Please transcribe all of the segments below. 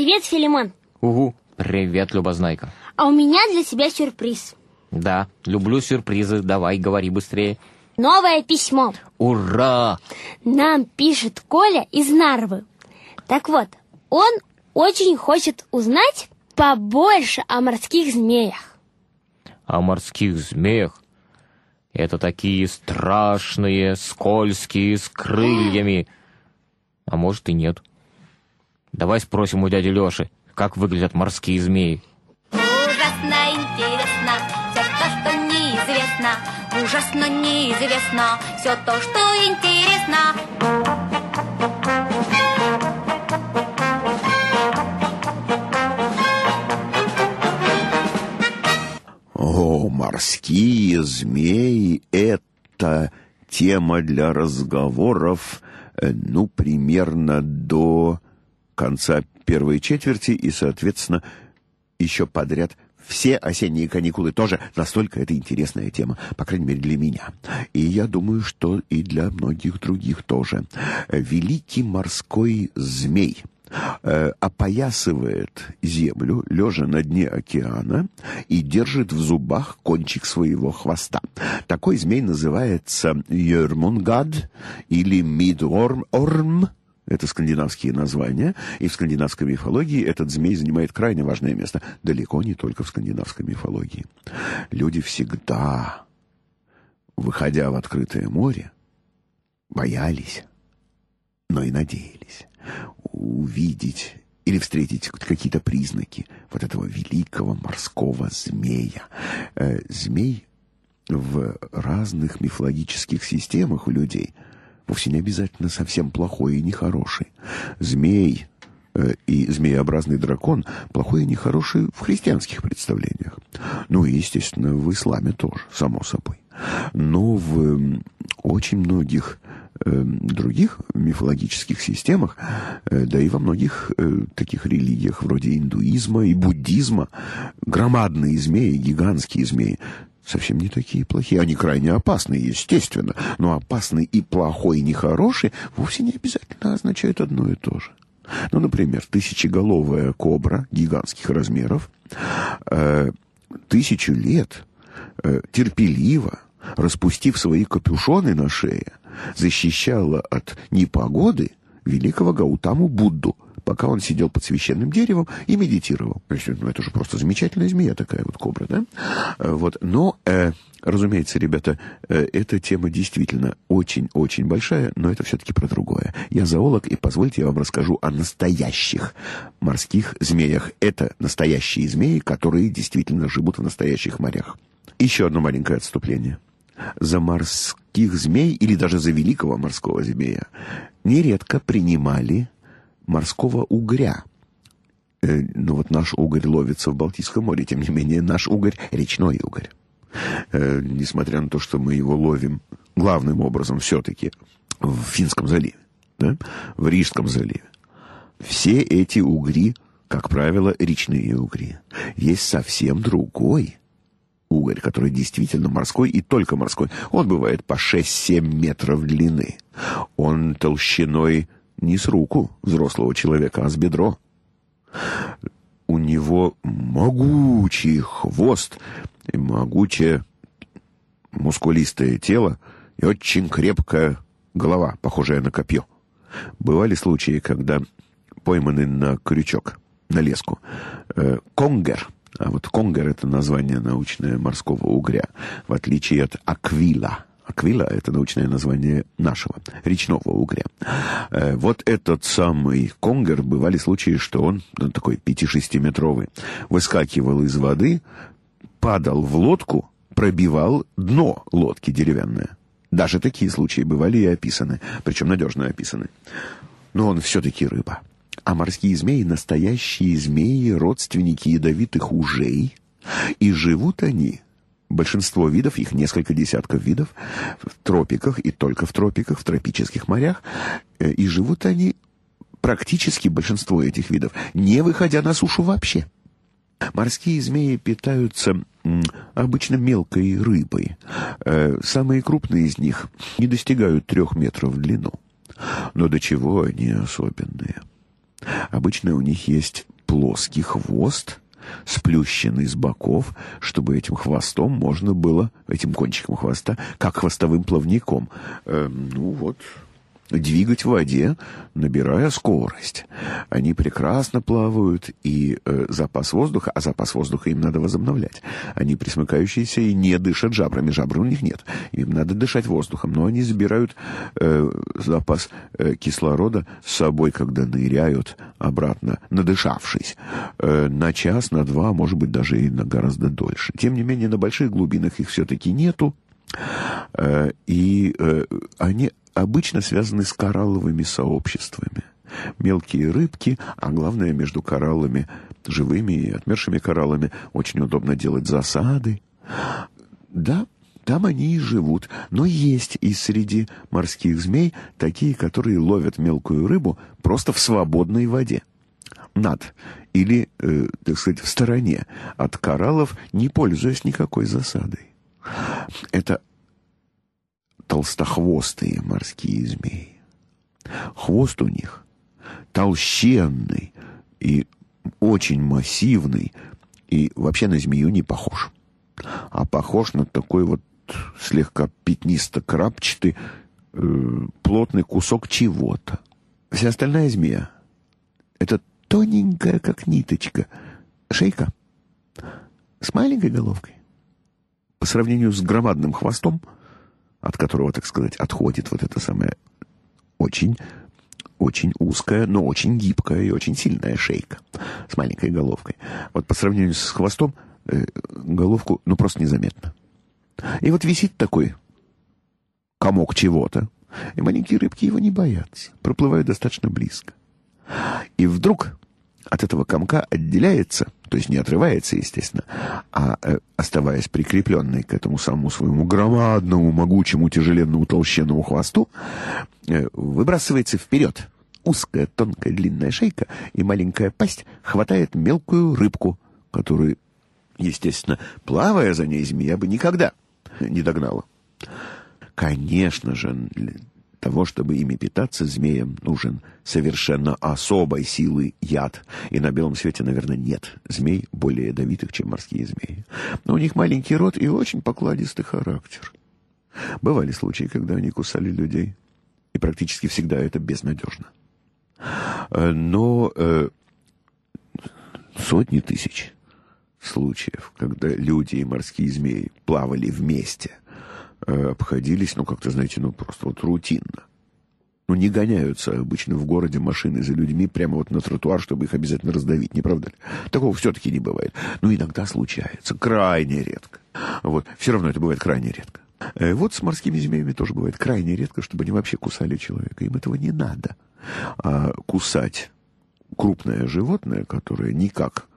Привет, Филимон. Угу, привет, Любознайка. А у меня для тебя сюрприз. Да, люблю сюрпризы, давай, говори быстрее. Новое письмо. Ура! Нам пишет Коля из Нарвы. Так вот, он очень хочет узнать побольше о морских змеях. О морских змеях? Это такие страшные, скользкие, с крыльями. А может и нет. Давай спросим у дяди Лёши, как выглядят морские змеи. Ужасно интересно все то, что неизвестно. Ужасно неизвестно все то, что интересно. О, морские змеи — это тема для разговоров, э, ну, примерно до конца первой четверти и, соответственно, еще подряд все осенние каникулы тоже настолько это интересная тема, по крайней мере для меня. И я думаю, что и для многих других тоже. Великий морской змей э, опоясывает землю, лежа на дне океана, и держит в зубах кончик своего хвоста. Такой змей называется Йермунгад или Мидорм, это скандинавские названия, и в скандинавской мифологии этот змей занимает крайне важное место, далеко не только в скандинавской мифологии. Люди всегда, выходя в открытое море, боялись, но и надеялись увидеть или встретить какие-то признаки вот этого великого морского змея. Э, змей в разных мифологических системах у людей – вовсе не обязательно совсем плохой и нехороший. Змей э, и змееобразный дракон плохой и нехороший в христианских представлениях. Ну и, естественно, в исламе тоже, само собой. Но в очень многих э, других мифологических системах, э, да и во многих э, таких религиях вроде индуизма и буддизма, громадные змеи, гигантские змеи совсем не такие плохие. Они крайне опасны, естественно, но опасный и плохой, и нехороший вовсе не обязательно означают одно и то же. Ну, например, тысячеголовая кобра гигантских размеров э, тысячу лет э, терпеливо, распустив свои капюшоны на шее, защищала от непогоды великого Гаутаму Будду – пока он сидел под священным деревом и медитировал. То ну, это же просто замечательная змея такая вот кобра, да? Э, вот. Но, э, разумеется, ребята, э, эта тема действительно очень-очень большая, но это все-таки про другое. Я зоолог, и позвольте я вам расскажу о настоящих морских змеях. Это настоящие змеи, которые действительно живут в настоящих морях. Еще одно маленькое отступление. За морских змей или даже за великого морского змея нередко принимали морского угря. Э, ну вот наш угорь ловится в Балтийском море, тем не менее наш угорь — речной угорь. Э, несмотря на то, что мы его ловим главным образом все-таки в Финском заливе, да? в Рижском заливе. Все эти угри, как правило, речные угри. Есть совсем другой угорь, который действительно морской и только морской. Он бывает по 6-7 метров длины. Он толщиной не с руку взрослого человека, а с бедро. У него могучий хвост и могучее мускулистое тело и очень крепкая голова, похожая на копье. Бывали случаи, когда пойманы на крючок, на леску, э, конгер, а вот конгер — это название научное морского угря, в отличие от аквила — Аквила — это научное название нашего, речного угря. Э, вот этот самый конгер, бывали случаи, что он, ну, такой 5-6-метровый, выскакивал из воды, падал в лодку, пробивал дно лодки деревянное. Даже такие случаи бывали и описаны, причем надежно описаны. Но он все-таки рыба. А морские змеи — настоящие змеи, родственники ядовитых ужей, и живут они Большинство видов, их несколько десятков видов, в тропиках и только в тропиках, в тропических морях. Э, и живут они, практически большинство этих видов, не выходя на сушу вообще. Морские змеи питаются обычно мелкой рыбой. Э, самые крупные из них не достигают трех метров в длину. Но до чего они особенные? Обычно у них есть плоский хвост, сплющенный с боков, чтобы этим хвостом можно было, этим кончиком хвоста, как хвостовым плавником, э, ну вот, двигать в воде, набирая скорость. Они прекрасно плавают, и э, запас воздуха, а запас воздуха им надо возобновлять. Они присмыкающиеся и не дышат жабрами, жабры у них нет. Им надо дышать воздухом, но они забирают э, запас э, кислорода с собой, когда ныряют обратно, надышавшись. Э, на час, на два, может быть, даже и на гораздо дольше. Тем не менее, на больших глубинах их все-таки нету. Э, и э, они обычно связаны с коралловыми сообществами. Мелкие рыбки, а главное, между кораллами, живыми и отмершими кораллами, очень удобно делать засады. Да, там они и живут, но есть и среди морских змей такие, которые ловят мелкую рыбу просто в свободной воде. Над или, э, так сказать, в стороне от кораллов, не пользуясь никакой засадой. Это толстохвостые морские змеи. Хвост у них толщенный и очень массивный, и вообще на змею не похож. А похож на такой вот слегка пятнисто-крапчатый э, плотный кусок чего-то. Вся остальная змея — это тоненькая, как ниточка, шейка с маленькой головкой. По сравнению с громадным хвостом — от которого, так сказать, отходит вот эта самая очень, очень узкая, но очень гибкая и очень сильная шейка с маленькой головкой. Вот по сравнению с хвостом э, головку, ну, просто незаметно. И вот висит такой комок чего-то, и маленькие рыбки его не боятся, проплывают достаточно близко. И вдруг от этого комка отделяется, то есть не отрывается, естественно, а э, оставаясь прикрепленной к этому самому своему громадному, могучему, тяжеленному, толщенному хвосту, э, выбрасывается вперед. Узкая, тонкая, длинная шейка и маленькая пасть хватает мелкую рыбку, которую, естественно, плавая за ней, змея бы никогда не догнала. Конечно же, того, чтобы ими питаться, змеям нужен совершенно особой силы яд. И на белом свете, наверное, нет змей более ядовитых, чем морские змеи. Но у них маленький рот и очень покладистый характер. Бывали случаи, когда они кусали людей. И практически всегда это безнадежно. Э, но э, сотни тысяч случаев, когда люди и морские змеи плавали вместе – Э, обходились, ну, как-то, знаете, ну, просто вот рутинно. Ну, не гоняются обычно в городе машины за людьми прямо вот на тротуар, чтобы их обязательно раздавить, не правда ли? Такого все-таки не бывает. Ну, иногда случается, крайне редко. Вот, все равно это бывает крайне редко. Э, вот с морскими змеями тоже бывает крайне редко, чтобы они вообще кусали человека. Им этого не надо. А кусать крупное животное, которое никак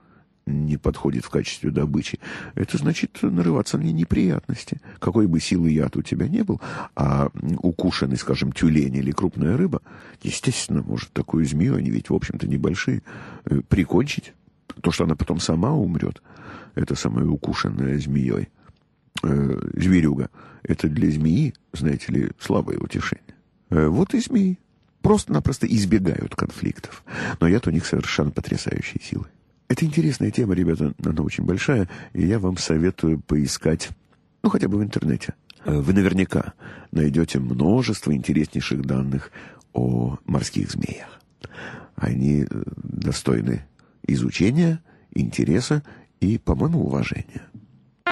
не подходит в качестве добычи, это значит нарываться на неприятности. Какой бы силы яд у тебя не был, а укушенный, скажем, тюлень или крупная рыба, естественно, может такую змею, они ведь, в общем-то, небольшие, э, прикончить. То, что она потом сама умрет, это самая укушенная змеей, э, зверюга, это для змеи, знаете ли, слабое утешение. Э, вот и змеи просто-напросто избегают конфликтов. Но яд у них совершенно потрясающей силы. Это интересная тема, ребята, она очень большая, и я вам советую поискать, ну, хотя бы в интернете. Э, вы наверняка найдете множество интереснейших данных о морских змеях. Они э, достойны изучения, интереса и, по-моему, уважения.